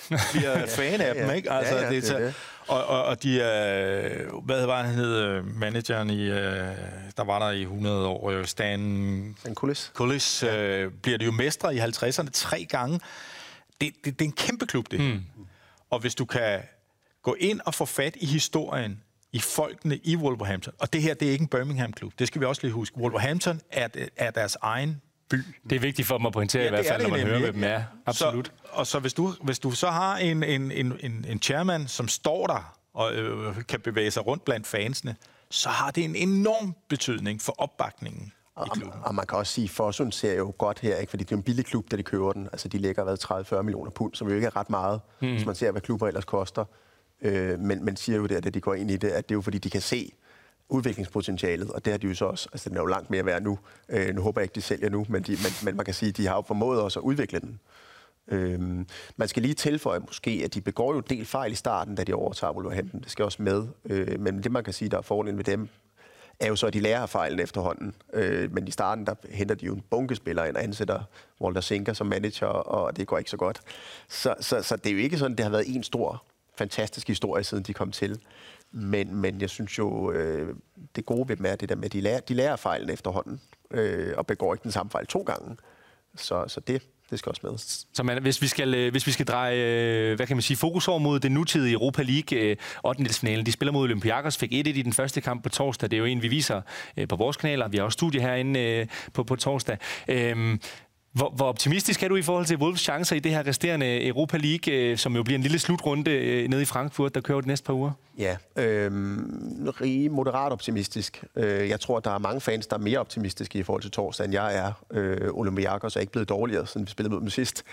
bliver (laughs) fan af dem. Ikke? Altså, Ja, ja, det det det. Og, og, og de er, hvad var han hed, øh, manageren i, øh, der var der i 100 år, øh, Stan En kulis. Kullis, øh, bliver det jo mestre i 50'erne tre gange. Det, det, det er en kæmpe klub, det mm. Og hvis du kan gå ind og få fat i historien, i folkene i Wolverhampton, og det her, det er ikke en Birmingham-klub, det skal vi også lige huske. Wolverhampton er, er deres egen by. Det er vigtigt for dem at pointere ja, i hvert det er fald, når man hører nemlig, med dem. Ja, absolut. Så, og så hvis du, hvis du så har en, en, en, en, en chairman, som står der og øh, kan bevæge sig rundt blandt fansene, så har det en enorm betydning for opbakningen. Og, og man kan også sige, at Fossund ser jo godt her, ikke? fordi det er en billig klub, da de køber den. Altså, de ligger hvad, 30-40 millioner pund, som jo ikke er ret meget, mm. hvis man ser, hvad klubber ellers koster. Øh, men man siger jo der, da de går ind i det, at det er jo fordi, de kan se udviklingspotentialet, og det har de jo så også. Altså, den er jo langt mere værd nu. Øh, nu håber jeg ikke, de sælger nu, men, de, men, men man kan sige, at de har jo formået også at udvikle den. Øhm, man skal lige tilføje måske, at de begår jo en del fejl i starten, da de overtager Wolverhampton. Det skal også med. Øh, men det, man kan sige, der er fordelen ved dem, er jo så, at de lærer af fejlen efterhånden. Øh, men i starten, der henter de jo en bunkespiller ind og ansætter Walter Sinker som manager, og det går ikke så godt. Så, så, så det er jo ikke sådan, det har været en stor, fantastisk historie, siden de kom til. Men, men jeg synes jo, øh, det gode ved dem er det der med, at de lærer, de lærer fejlen efterhånden, øh, og begår ikke den samme fejl to gange. Så, så det, det skal også med. Så man, hvis, vi skal, øh, hvis vi skal dreje øh, hvad kan man sige, fokus over mod det nutidige Europa League øh, 8. Finalen. De spiller mod Olympiakos, fik 1-1 i den første kamp på torsdag. Det er jo en, vi viser på vores kanaler. Vi har også studie herinde på, på torsdag. Øhm, hvor, hvor optimistisk er du i forhold til Wolves chancer i det her resterende Europa League, øh, som jo bliver en lille slutrunde øh, nede i Frankfurt, der kører de næste par uger? Ja, øh, rig moderat optimistisk. Øh, jeg tror, der er mange fans, der er mere optimistiske i forhold til torsdag, end jeg er. Øh, Olympiakos er ikke blevet dårligere, siden vi spillede mod dem sidst.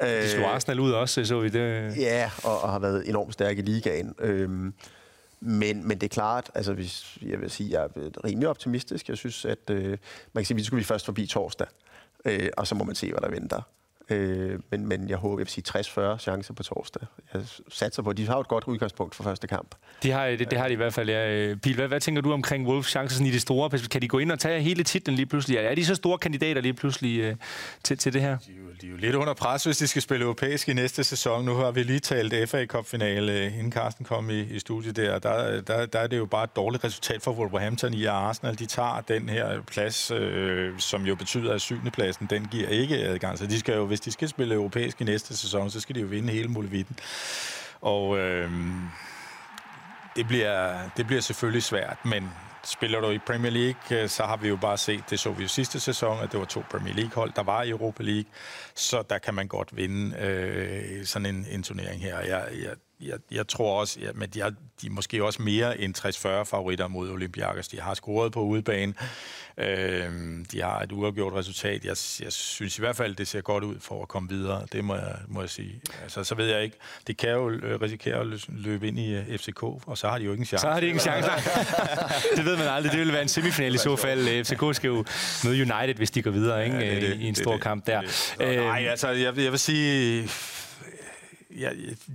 De slog Arsenal ud også, så vi det. Ja, og, og har været enormt stærke i ligaen. Øh, men, men det er klart, altså hvis, jeg vil sige, jeg er rimelig optimistisk. Jeg synes, at øh, man kan sige, at vi skulle vi først forbi torsdag øh, og så må man se, hvad der venter. Øh, men, men jeg håber, jeg vil sige 60-40 chancer på torsdag. Jeg satser på, at de har et godt udgangspunkt for første kamp. De har, det, det har de i hvert fald, ja. Pil, hvad, hvad tænker du omkring Wolves chancer i det store? Kan de gå ind og tage hele titlen lige pludselig? Er de så store kandidater lige pludselig øh, til, til det her? De er, jo, de er jo lidt under pres, hvis de skal spille europæisk i næste sæson. Nu har vi lige talt FA Cup-finale, inden Carsten kom i, i studiet der. Der, der. der er det jo bare et dårligt resultat for Wolverhampton i, Arsenal de tager den her plads, øh, som jo betyder, at syvende pladsen, den giver ikke adgang. Så de skal jo hvis de skal spille europæisk i næste sæson, så skal de jo vinde hele muligheden. Og øh, det, bliver, det bliver selvfølgelig svært, men spiller du i Premier League, øh, så har vi jo bare set, det så vi jo sidste sæson, at det var to Premier League-hold, der var i Europa League, så der kan man godt vinde øh, sådan en, en turnering her. Jeg, jeg, jeg, jeg tror også, ja, men de, har, de er måske også mere end 60-40 favoritter mod Olympiakos. De har scoret på udebane. Øh, de har et uafgjort resultat. Jeg, jeg synes i hvert fald, det ser godt ud for at komme videre. Det må jeg, må jeg sige. Altså, så ved jeg ikke. Det kan jo øh, risikere at løbe ind i øh, FCK, og så har de jo ikke en chance. Så har de ikke en chance. (laughs) det ved man aldrig. Det vil være en semifinal i så fald. FCK skal jo møde United, hvis de går videre ikke? Ja, det, det, i en stor det, kamp der. Det, det. Øh, Nej, altså, jeg, jeg vil sige ja,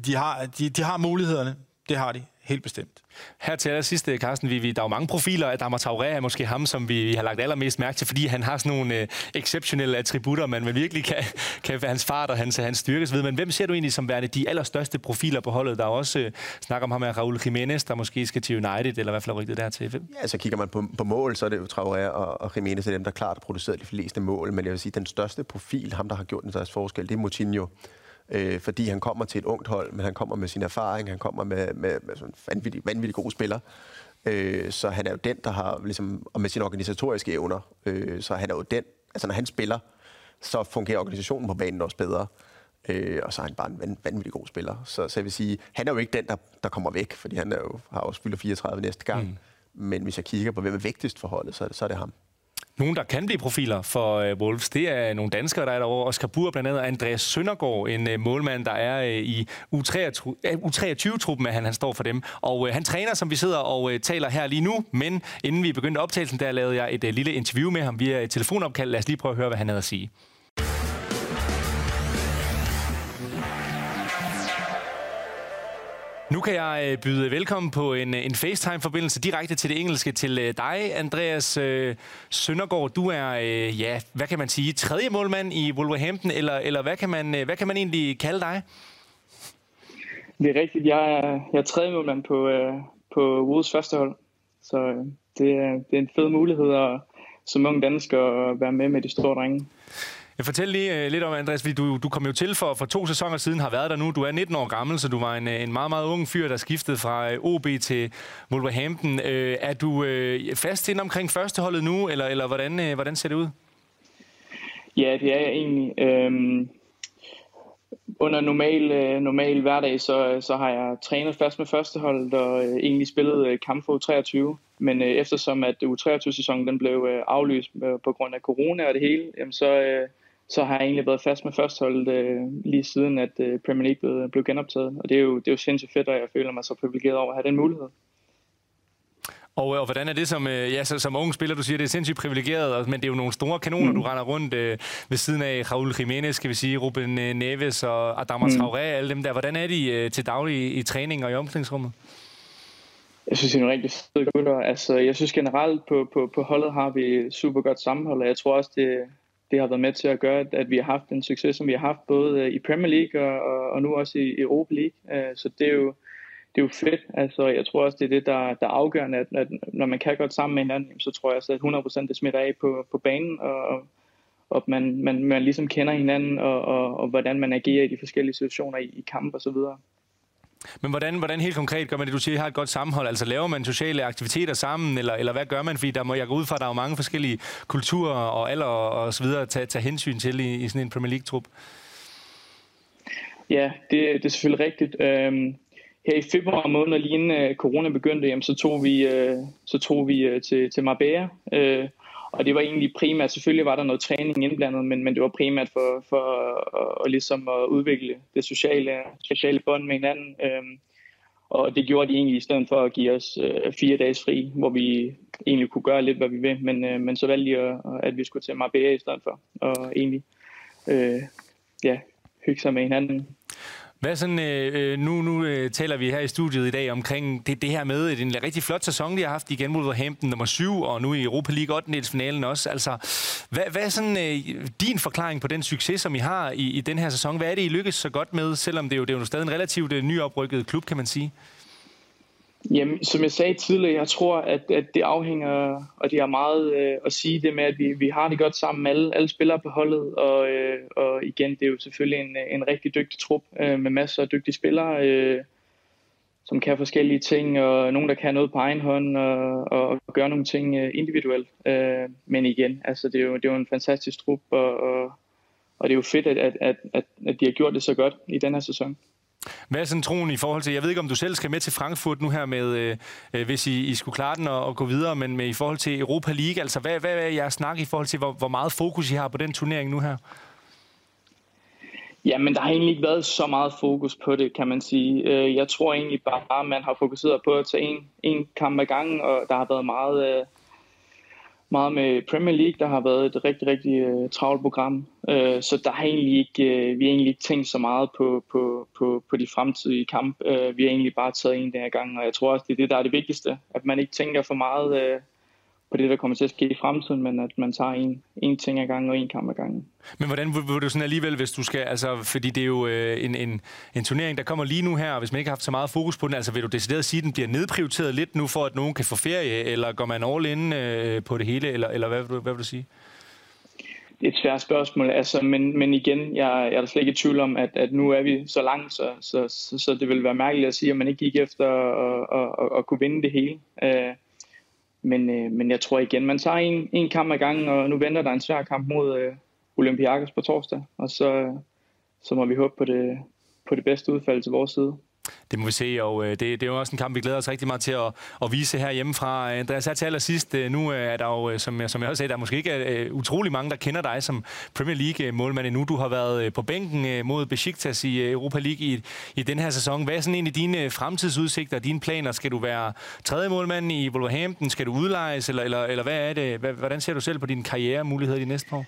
de, har, de, de har mulighederne. Det har de, helt bestemt. Her til allersidst, Carsten, vi, vi, der er jo mange profiler. Adama Traoré er måske ham, som vi, vi har lagt allermest mærke til, fordi han har sådan nogle uh, exceptionelle attributter, man, man virkelig kan, (laughs) kan være hans fart og hans, hans styrkes ved. Men hvem ser du egentlig som værende de allerstørste profiler på holdet? Der er også uh, snak om ham med Raul Jiménez, der måske skal til United, eller i hvert fald rygtet dertil. Hvem? Ja, så kigger man på, på mål, så er det jo Traoré og, og Jiménez er dem, der klart har produceret de fleste mål. Men jeg vil sige, den største profil, ham der har gjort en deres forskel, det er Moutinho øh, fordi han kommer til et ungt hold, men han kommer med sin erfaring, han kommer med, med, med sådan en vanvittig, vanvittig god spiller. Øh, så han er jo den, der har, ligesom, og med sine organisatoriske evner, øh, så han er jo den, altså når han spiller, så fungerer organisationen på banen også bedre. Øh, og så er han bare en vanvittig god spiller. Så, så jeg vil sige, han er jo ikke den, der, der kommer væk, fordi han er jo, har jo spillet 34 næste gang. Mm. Men hvis jeg kigger på, hvem er vigtigst for holdet, så, så er det ham. Nogle, der kan blive profiler for uh, Wolves, det er nogle danskere, der er derovre. Oscar Bur, blandt andet Andreas Søndergaard, en uh, målmand, der er uh, i U23-truppen, uh, han, han står for dem. Og uh, han træner, som vi sidder og uh, taler her lige nu, men inden vi begyndte optagelsen, der lavede jeg et uh, lille interview med ham via et telefonopkald. Lad os lige prøve at høre, hvad han havde at sige. Nu kan jeg øh, byde velkommen på en, øh, en FaceTime-forbindelse direkte til det engelske til øh, dig, Andreas Søndergaard. Du er, ja, hvad kan man sige, tredje målmand i Wolverhampton, eller, eller hvad, kan man, hvad kan man egentlig kalde dig? Det er rigtigt. Jeg er, jeg er tredje målmand på, på Wolves første hold. Så det er, det er en fed mulighed at som ung dansker at være med med de store drenge. Jeg fortæller lige uh, lidt om, Andreas, fordi du, du kom jo til for, for to sæsoner siden, har været der nu. Du er 19 år gammel, så du var en, øh, en meget, meget ung fyr, der skiftede fra øh, OB til Wolverhampton. Uh, er du uh, fast ind omkring førsteholdet nu, eller, eller hvordan, uh, hvordan ser det ud? Ja, det er jeg egentlig. Øhm, under normal, øh, normal hverdag, så, så har jeg trænet først med førsteholdet og øh, egentlig spillet øh, kamp for 23 men øh, eftersom at U23-sæsonen den blev øh, aflyst øh, på grund af corona og det hele, jamen så, øh, så har jeg egentlig været fast med førsteholdet øh, lige siden, at øh, Premier League blev, blev genoptaget. Og det er, jo, det er jo sindssygt fedt, og jeg føler mig så privilegeret over at have den mulighed. Og, og hvordan er det som, øh, ja, så, som unge spiller? Du siger, det er sindssygt privilegeret, men det er jo nogle store kanoner, mm. du render rundt øh, ved siden af. Raul Jiménez, skal vi sige, Ruben øh, Neves og Adama mm. Traoré, alle dem der. Hvordan er de øh, til daglig i, i træning og i omklædningsrummet? Jeg synes, det er en rigtig fede gutter. Altså, jeg synes generelt på, på, på holdet har vi super godt sammenhold, og jeg tror også, det, det har været med til at gøre, at vi har haft den succes, som vi har haft både øh, i Premier League og, og, og nu også i Europa League. Øh, så det er jo, det er jo fedt. Altså, jeg tror også, det er det, der, der er afgørende, at, at når man kan godt sammen med hinanden, så tror jeg også, at 100% det smitter af på, på banen, og, og man, man, man ligesom kender hinanden, og, og, og hvordan man agerer i de forskellige situationer i, i kamp og så videre. Men hvordan, hvordan helt konkret gør man det? Du siger, at I har et godt sammenhold. Altså laver man sociale aktiviteter sammen, eller, eller hvad gør man? Fordi der må jeg gå ud fra, at der er jo mange forskellige kulturer og alder og, så videre at tage, tage hensyn til i, i sådan en Premier League-trup. Ja, det, det er selvfølgelig rigtigt. Øhm, her i februar måned, lige inden øh, corona begyndte, jamen, så tog vi, øh, så tog vi øh, til, til Marbella. øh, og det var egentlig primært, selvfølgelig var der noget træning indblandet, men, men det var primært for, for at, at, ligesom at udvikle det sociale, sociale bånd med hinanden. Øhm, og det gjorde de egentlig i stedet for at give os øh, fire dages fri, hvor vi egentlig kunne gøre lidt, hvad vi vil. Men, øh, men så valgte de, at, at vi skulle til Marbella i stedet for. Og egentlig øh, ja, hygge sig med hinanden. Hvad sådan, øh, øh, nu, nu øh, taler vi her i studiet i dag omkring det, det her med, at en rigtig flot sæson, de har haft igen mod Wolverhampton nummer 7, og nu i Europa League 8. finalen også. Altså, hvad, hvad er sådan øh, din forklaring på den succes, som I har i, i den her sæson? Hvad er det, I lykkes så godt med, selvom det jo, det er jo stadig en relativt øh, nyoprykket klub, kan man sige? Jamen, som jeg sagde tidligere, jeg tror, at, at det afhænger, og det er meget øh, at sige det med, at vi, vi har det godt sammen med alle, alle spillere på holdet, og, øh, og igen, det er jo selvfølgelig en, en rigtig dygtig trup øh, med masser af dygtige spillere, øh, som kan forskellige ting, og nogen, der kan noget på egen hånd, og, og, og gøre nogle ting øh, individuelt. Øh, men igen, altså, det, er jo, det er jo en fantastisk trup, og, og, og det er jo fedt, at, at, at, at de har gjort det så godt i den her sæson. Hvad er sådan troen i forhold til, jeg ved ikke, om du selv skal med til Frankfurt nu her, med, øh, øh hvis I, I skulle klare den og, og gå videre, men med i forhold til Europa League, altså hvad, hvad er jeres snak i forhold til, hvor, hvor meget fokus I har på den turnering nu her? Jamen, der har egentlig ikke været så meget fokus på det, kan man sige. Øh, jeg tror egentlig bare, at man har fokuseret på at tage en, en kamp ad gangen, og der har været meget... Øh, meget med Premier League, der har været et rigtig, rigtig uh, travlt program. Uh, så der har egentlig ikke, uh, vi har egentlig ikke tænkt så meget på, på, på, på de fremtidige kamp. Uh, vi har egentlig bare taget en der gang, og jeg tror også, det er det, der er det vigtigste. At man ikke tænker for meget uh, på det, der kommer til at ske i fremtiden, men at man tager en, en ting ad gangen og en kamp ad gangen. Men hvordan vil du sådan alligevel, hvis du skal, altså, fordi det er jo øh, en, en, en turnering, der kommer lige nu her, og hvis man ikke har haft så meget fokus på den, altså vil du decideret sige, at den bliver nedprioriteret lidt nu, for at nogen kan få ferie, eller går man all in øh, på det hele, eller, eller hvad, vil du, hvad vil du sige? Det er et svært spørgsmål, altså, men, men igen, jeg, jeg er slet ikke i tvivl om, at, at nu er vi så langt, så, så, så, så det vil være mærkeligt at sige, at man ikke gik efter at, at, at, at kunne vinde det hele. Øh, men, øh, men jeg tror igen, man tager en, en kamp ad gangen, og nu venter der en svær kamp mod øh, Olympiakos på torsdag, og så, så må vi håbe på det, på det bedste udfald til vores side. Det må vi se, og øh, det, det er jo også en kamp, vi glæder os rigtig meget til at, at vise her hjemmefra. Andreas, her til allersidst, øh, nu øh, er der jo, øh, som, øh, som jeg også sagde, der er måske ikke uh, utrolig mange, der kender dig som Premier League-målmand endnu. Du har været på bænken mod Besiktas i Europa League i, i den her sæson. Hvad er sådan egentlig dine fremtidsudsigter, dine planer? Skal du være tredje målmand i Wolverhampton? Skal du udlejes, eller, eller, eller hvad er det? Hvordan ser du selv på din karrieremuligheder de næste år?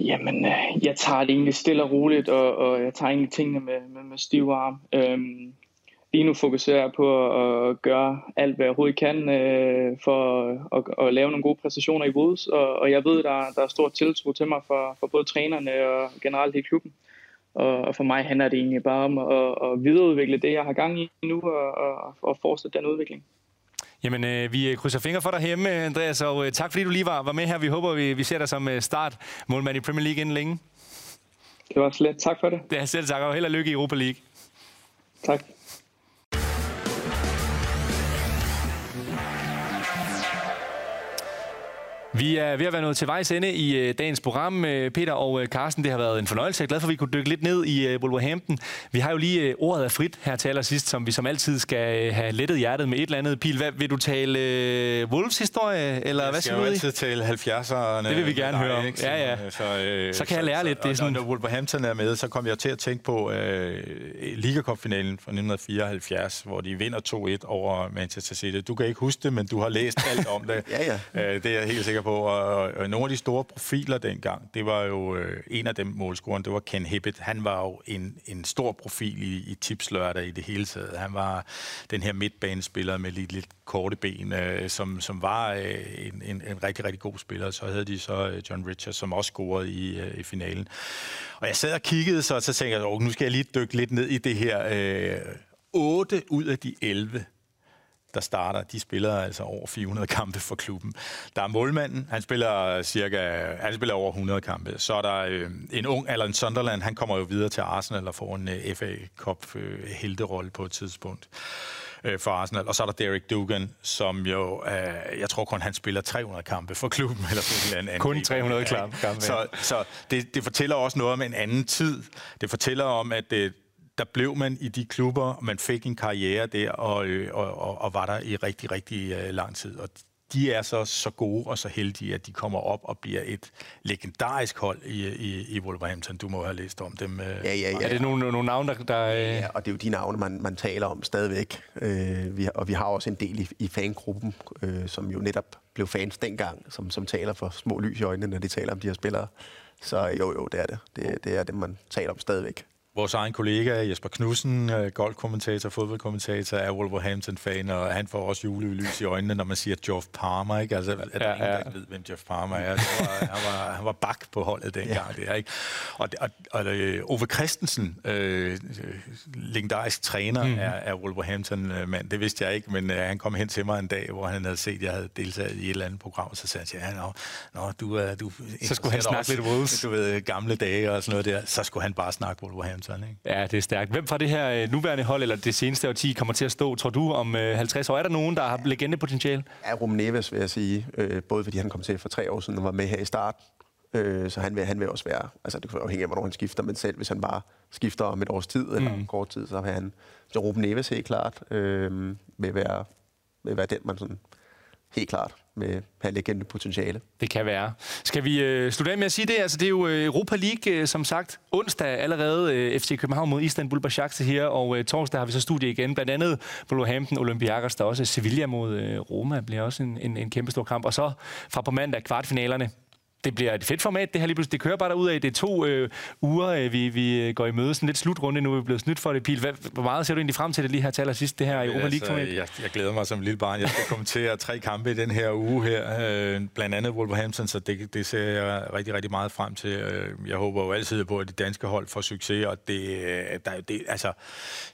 Jamen, øh, jeg tager det egentlig stille og roligt, og, og jeg tager egentlig tingene med, med, med stiv arm. Øhm, lige nu fokuserer jeg på at at gøre alt, hvad jeg overhovedet kan øh, for at, at lave nogle gode præstationer i Woods, og, og jeg ved, der, der er stor tiltro til mig for, for både trænerne og generelt i klubben. Og, og for mig handler det egentlig bare om at, at videreudvikle det, jeg har gang i nu, og, og, og fortsætte den udvikling. Jamen, øh, vi krydser fingre for dig hjemme, Andreas, og øh, tak fordi du lige var, var med her. Vi håber, vi, vi ser dig som øh, start målmand i Premier League inden længe. Det var slet. Tak for det. Det er selv tak, og held og lykke i Europa League. Tak. Vi er ved at være nået til vejs ende i øh, dagens program, øh, Peter og øh, Carsten. Det har været en fornøjelse. Jeg er glad for, at vi kunne dykke lidt ned i øh, Wolverhampton. Vi har jo lige øh, ordet af frit her til allersidst, som vi som altid skal øh, have lettet hjertet med et eller andet. Pil, hvad, vil du tale øh, Wolves-historie, eller Jeg hvad skal jo altid tale 70'erne. Det vil vi gerne høre ikke? Ja, ja. Så, øh, Så kan jeg lære lidt. Det er sådan- Når Wolverhampton er med, så kom jeg til at tænke på øh, Liga Cup-finalen fra 1974, hvor de vinder 2-1 over Manchester City. Du kan ikke huske det, men du har læst alt om det. (laughs) Ja, ja. Øh, det er jeg helt sikker på. Og, og nogle af de store profiler dengang, det var jo øh, en af dem målscoreren, det var Ken Hibbett. Han var jo en, en stor profil i, i tipslørdag i det hele taget. Han var den her midtbanespiller med lidt, lidt korte ben, øh, som, som var øh, en, en, en rigtig, rigtig god spiller. Så havde de så øh, John Richards, som også scorede i, øh, i finalen. Og jeg sad og kiggede, så, så tænkte jeg, nu skal jeg lige dykke lidt ned i det her. Øh, 8 ud af de 11 der starter, de spiller altså over 400 kampe for klubben. Der er målmanden, han spiller cirka, han spiller over 100 kampe. Så er der øh, en ung Alan Sunderland, han kommer jo videre til Arsenal og får en øh, FA Cup øh, helterolle på et tidspunkt øh, for Arsenal. Og så er der Derek Dugan, som jo, øh, jeg tror kun han spiller 300 kampe for klubben. Eller sådan en anden Kun angriber. 300 Ja, kampe. Så, så det, det fortæller også noget om en anden tid. Det fortæller om, at det, der blev man i de klubber, man fik en karriere der, og, øh, og, og, og var der i rigtig, rigtig øh, lang tid. Og de er så, så gode og så heldige, at de kommer op og bliver et legendarisk hold i, i, i Wolverhampton. Du må have læst om dem. Øh. Ja, ja, ja. Er det nogle, nogle navne, der... der. Ja, og det er jo de navne, man, man taler om stadigvæk. Øh, vi, og vi har også en del i, i fangruppen, øh, som jo netop blev fans dengang, som, som taler for små lys i øjnene, når de taler om de her spillere. Så jo, jo, det er det. Det, det er det, man taler om stadigvæk. Vores egen kollega Jesper Knudsen, øh, golfkommentator, fodboldkommentator, er Wolverhampton-fan, og han får også julelys i øjnene, når man siger Geoff Palmer. Ikke? Altså, er der Ja, ja, ingen, ja. der ikke ved, hvem Geoff Palmer er? Det var, (laughs) han, var, han var bak på holdet dengang. Ja. Der, ikke? Og, og, og øh, Ove Christensen, øh, øh, legendarisk træner mm. af, af Wolverhampton-mand, det vidste jeg ikke, men øh, han kom hen til mig en dag, hvor han havde set, at jeg havde deltaget i et eller andet program, og så sagde han, ja, nå, nå du er... Du Så skulle han snakke lidt Wolves. Du ved, gamle dage og sådan noget der. Så skulle han bare snakke Wolverhampton, ikke? Ja, det er stærkt. Hvem fra det her øh, nuværende hold, eller det seneste årti, kommer til at stå, tror du, om øh, 50 år? Er der nogen, der har legendepotentiale? Ja, Ruben Neves, vil jeg sige. Øh, både fordi han kom til for tre år siden og var med her i start. Øh, så han vil, han vil også være... Altså, det kan afhænge af, hvornår han skifter, men selv hvis han bare skifter om et års tid, eller mm. kort tid, så vil han... Så Ruben Neves helt klart øh, vil, være, vil være den, man sådan helt klart med have legende potentiale. Det kan være. Skal vi øh, slutte af med at sige det? Altså, det er jo øh, Europa League, øh, som sagt. Onsdag allerede øh, FC København mod Istanbul Başakşehir her, og øh, torsdag har vi så studie igen. Blandt andet Wolverhampton, Olympiakos, der også Sevilla mod øh, Roma bliver også en, en, en kæmpe stor kamp. Og så fra på mandag kvartfinalerne. Det bliver et fedt format, det her lige pludselig. Det kører bare derud af. Det er to øh, uger, øh, vi, vi øh, går i møde. Sådan lidt slutrunde nu. er Vi blevet snydt for det, Pil. Hvad, hvor meget ser du egentlig frem til det lige her til allersidst, det her Europa League-format? Altså, jeg, jeg glæder mig som lille barn. Jeg skal kommentere tre kampe i den her uge her. Øh, blandt andet Wolverhampton, så det, det ser jeg rigtig, rigtig meget frem til. Øh, Jeg håber jo altid på, at de danske hold får succes, og det, øh, der, det, altså,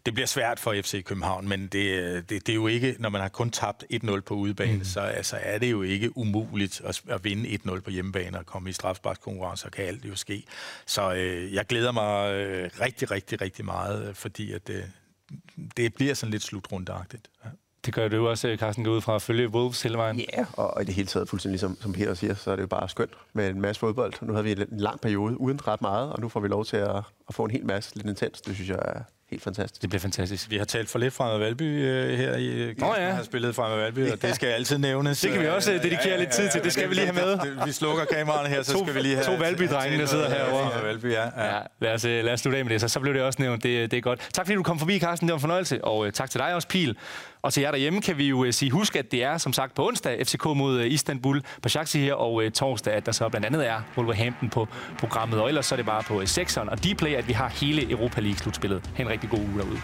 det bliver svært for FC København, men det, det, det er jo ikke, når man har kun tabt 1-0 på udebane, mm. så altså, er det jo ikke umuligt at, at vinde 1-0 på hjemmebane og komme i strafsparkskonkurrence, så kan alt jo ske. Så øh, jeg glæder mig øh, rigtig, rigtig, rigtig meget, øh, fordi at, øh, det bliver sådan lidt slutrundeagtigt. Ja. Det gør du også, øh, Carsten, gå ud fra at følge Wolves hele vejen. Ja, og, og i det hele taget, fuldstændig som, som Peter siger, så er det jo bare skønt med en masse fodbold. Nu havde vi en lang periode uden ret meget, og nu får vi lov til at, at få en hel masse lidt intens. Det synes jeg er helt fantastisk. Det bliver fantastisk. Vi har talt for lidt fra Valby øh, her i Nå ja. har spillet fra Valby, og det skal altid nævnes. Det kan vi også, øh, dedikere lidt tid til. Det skal vi lige have med. Det- Vi slukker kameraerne her, så To- skal vi lige have... to Valby-drenge, der sidder herovre. Valby, ja. ja. Ja, lad os, øh, lad os slutte af med det. Så, så blev det også nævnt. Det, det er godt. Tak fordi du kom forbi, Carsten. Det var en fornøjelse. Og øh, tak til dig også, Pil. Og til jer derhjemme kan vi jo øh, sige, husk, at det er som sagt på onsdag FCK mod øh, Istanbul på her, og øh, torsdag, at der så blandt andet er Wolverhampton på programmet. Og ellers så er det bare på 6'eren og Dplay, at vi har hele Europa League-slutspillet. Ha' en rigtig god uge derude.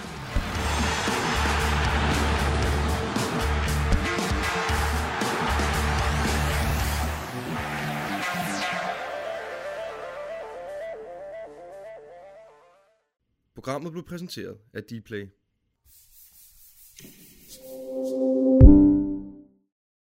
Programmet blev præsenteret af Dplay. Música